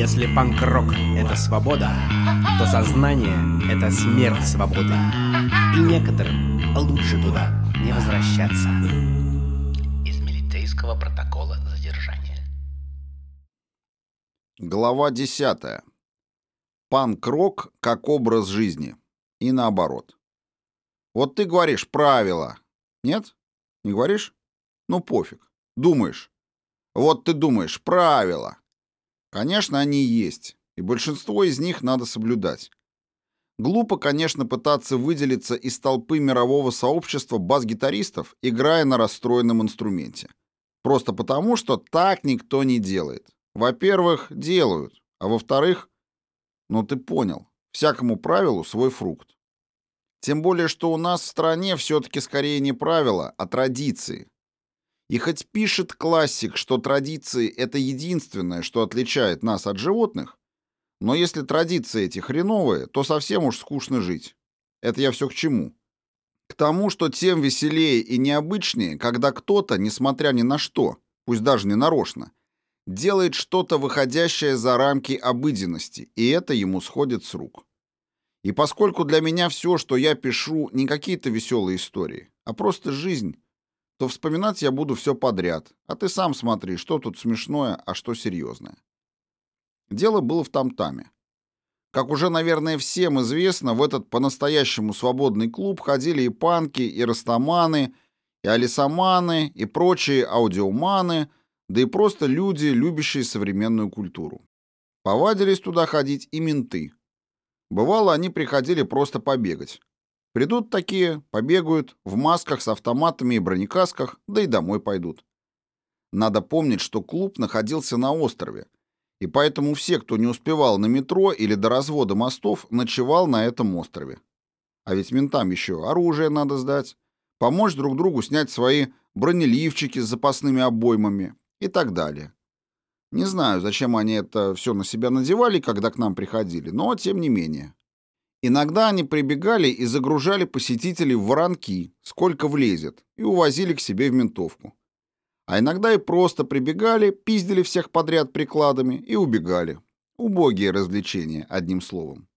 Если панк-рок — это свобода, то сознание — это смерть свободы. И некоторым лучше туда не возвращаться. Из милицейского протокола задержания. Глава 10. Панк-рок как образ жизни. И наоборот. Вот ты говоришь правила. Нет? Не говоришь? Ну пофиг. Думаешь. Вот ты думаешь, правила. Конечно, они есть, и большинство из них надо соблюдать. Глупо, конечно, пытаться выделиться из толпы мирового сообщества бас-гитаристов, играя на расстроенном инструменте. Просто потому, что так никто не делает. Во-первых, делают, а во-вторых, ну ты понял, всякому правилу свой фрукт. Тем более, что у нас в стране все-таки скорее не правила, а традиции. И хоть пишет классик, что традиции — это единственное, что отличает нас от животных, но если традиции эти хреновые, то совсем уж скучно жить. Это я все к чему? К тому, что тем веселее и необычнее, когда кто-то, несмотря ни на что, пусть даже не нарочно, делает что-то выходящее за рамки обыденности, и это ему сходит с рук. И поскольку для меня все, что я пишу, не какие-то веселые истории, а просто жизнь, то вспоминать я буду все подряд, а ты сам смотри, что тут смешное, а что серьезное. Дело было в там-таме. Как уже, наверное, всем известно, в этот по-настоящему свободный клуб ходили и панки, и растаманы, и алисаманы, и прочие аудиоманы, да и просто люди, любящие современную культуру. Повадились туда ходить и менты. Бывало, они приходили просто побегать. Придут такие, побегают, в масках с автоматами и бронекасках, да и домой пойдут. Надо помнить, что клуб находился на острове, и поэтому все, кто не успевал на метро или до развода мостов, ночевал на этом острове. А ведь ментам еще оружие надо сдать, помочь друг другу снять свои бронеливчики с запасными обоймами и так далее. Не знаю, зачем они это все на себя надевали, когда к нам приходили, но тем не менее. Иногда они прибегали и загружали посетителей в воронки, сколько влезет, и увозили к себе в ментовку. А иногда и просто прибегали, пиздили всех подряд прикладами и убегали. Убогие развлечения, одним словом.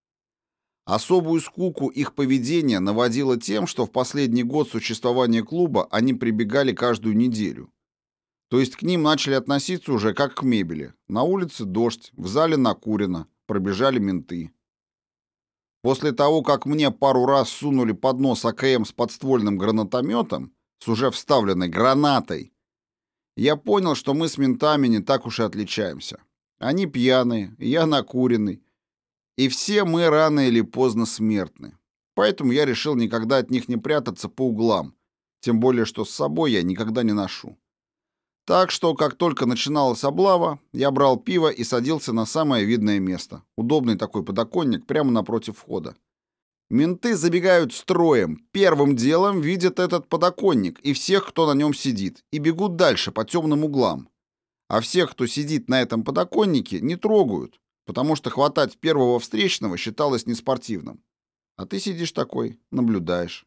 Особую скуку их поведения наводило тем, что в последний год существования клуба они прибегали каждую неделю. То есть к ним начали относиться уже как к мебели. На улице дождь, в зале накурено, пробежали менты. После того, как мне пару раз сунули под нос АКМ с подствольным гранатометом, с уже вставленной гранатой, я понял, что мы с ментами не так уж и отличаемся. Они пьяные, я накуренный, и все мы рано или поздно смертны. Поэтому я решил никогда от них не прятаться по углам, тем более, что с собой я никогда не ношу. Так что, как только начиналась облава, я брал пиво и садился на самое видное место. Удобный такой подоконник прямо напротив входа. Менты забегают строем, первым делом видят этот подоконник и всех, кто на нем сидит, и бегут дальше по темным углам. А всех, кто сидит на этом подоконнике, не трогают, потому что хватать первого встречного считалось неспортивным. А ты сидишь такой, наблюдаешь.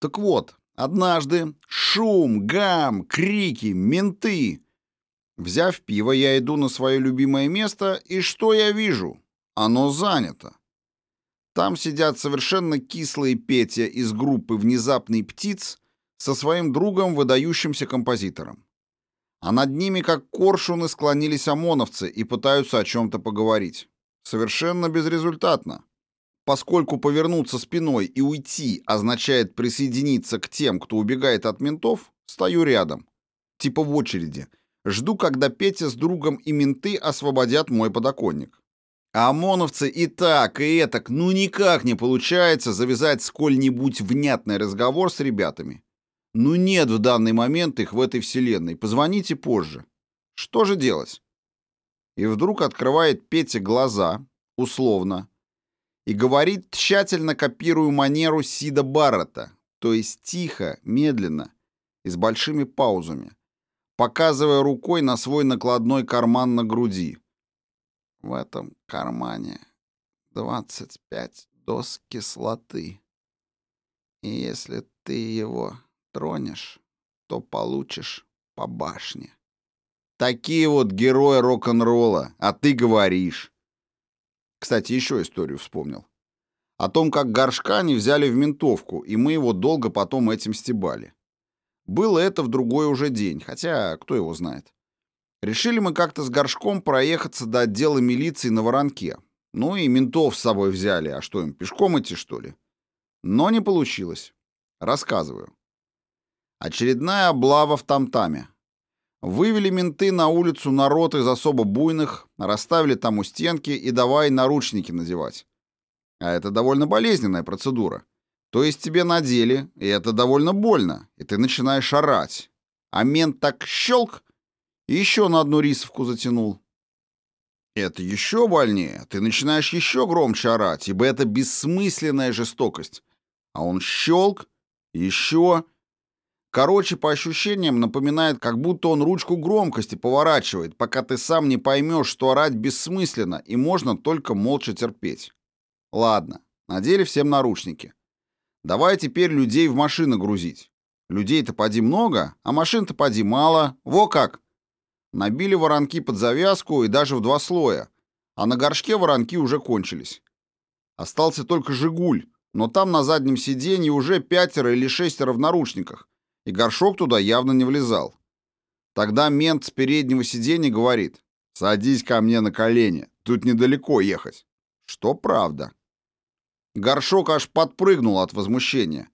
Так вот, Однажды шум, гам, крики, менты. Взяв пиво, я иду на свое любимое место, и что я вижу? Оно занято. Там сидят совершенно кислые Петя из группы «Внезапный птиц» со своим другом, выдающимся композитором. А над ними, как коршуны, склонились ОМОНовцы и пытаются о чем-то поговорить. Совершенно безрезультатно. Поскольку повернуться спиной и уйти означает присоединиться к тем, кто убегает от ментов, стою рядом. Типа в очереди. Жду, когда Петя с другом и менты освободят мой подоконник. А ОМОНовцы и так, и этак, ну никак не получается завязать сколь-нибудь внятный разговор с ребятами. Ну нет в данный момент их в этой вселенной, позвоните позже. Что же делать? И вдруг открывает Петя глаза, условно, и говорит, тщательно копируя манеру Сида Баррета, то есть тихо, медленно и с большими паузами, показывая рукой на свой накладной карман на груди. В этом кармане 25 доз кислоты. И если ты его тронешь, то получишь по башне. Такие вот герои рок-н-ролла, а ты говоришь. Кстати, еще историю вспомнил. О том, как горшка не взяли в ментовку, и мы его долго потом этим стебали. Было это в другой уже день, хотя кто его знает. Решили мы как-то с горшком проехаться до отдела милиции на Воронке. Ну и ментов с собой взяли, а что им, пешком идти, что ли? Но не получилось. Рассказываю. Очередная облава в Тамтаме. Вывели менты на улицу народ из особо буйных, расставили там у стенки и давай наручники надевать. А это довольно болезненная процедура. То есть тебе надели, и это довольно больно, и ты начинаешь орать. А мент так щелк, и еще на одну рисовку затянул. Это еще больнее, ты начинаешь еще громче орать, ибо это бессмысленная жестокость. А он щелк, еще... Короче, по ощущениям напоминает, как будто он ручку громкости поворачивает, пока ты сам не поймешь, что орать бессмысленно и можно только молча терпеть. Ладно, надели всем наручники. Давай теперь людей в машины грузить. Людей-то поди много, а машин-то поди мало. Во как! Набили воронки под завязку и даже в два слоя, а на горшке воронки уже кончились. Остался только «Жигуль», но там на заднем сиденье уже пятеро или шестеро в наручниках, и горшок туда явно не влезал. Тогда мент с переднего сиденья говорит, «Садись ко мне на колени, тут недалеко ехать». Что правда. Горшок аж подпрыгнул от возмущения.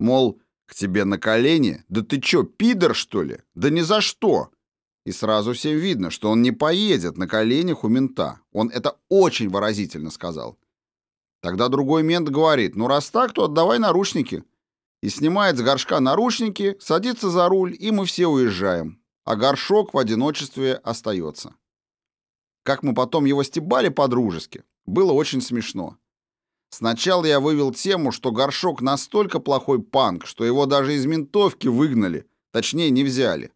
Мол, к тебе на колени? Да ты чё, пидор, что ли? Да ни за что. И сразу всем видно, что он не поедет на коленях у мента. Он это очень выразительно сказал. Тогда другой мент говорит, ну раз так, то отдавай наручники и снимает с горшка наручники, садится за руль, и мы все уезжаем. А горшок в одиночестве остается. Как мы потом его стебали по-дружески, было очень смешно. Сначала я вывел тему, что горшок настолько плохой панк, что его даже из ментовки выгнали, точнее не взяли.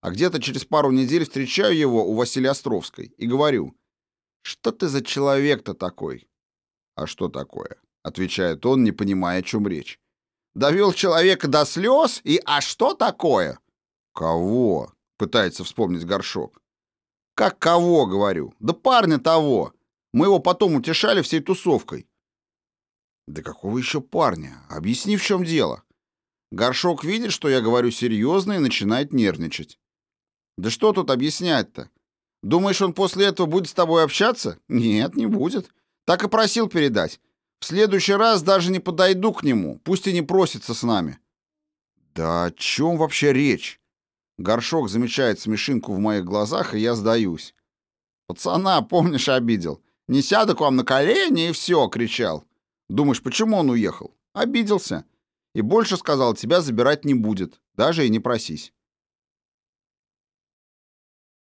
А где-то через пару недель встречаю его у Василия Островской и говорю, «Что ты за человек-то такой?» «А что такое?» — отвечает он, не понимая, о чем речь. Довел человека до слез и «а что такое?» «Кого?» — пытается вспомнить горшок. «Как кого?» — говорю. «Да парня того. Мы его потом утешали всей тусовкой». «Да какого еще парня? Объясни, в чем дело». Горшок видит, что я говорю серьезно и начинает нервничать. «Да что тут объяснять-то? Думаешь, он после этого будет с тобой общаться? Нет, не будет. Так и просил передать. В следующий раз даже не подойду к нему, пусть и не просится с нами. Да о чем вообще речь? Горшок замечает смешинку в моих глазах, и я сдаюсь. Пацана, помнишь, обидел. Не сяду к вам на колени и все, кричал. Думаешь, почему он уехал? Обиделся. И больше сказал, тебя забирать не будет, даже и не просись.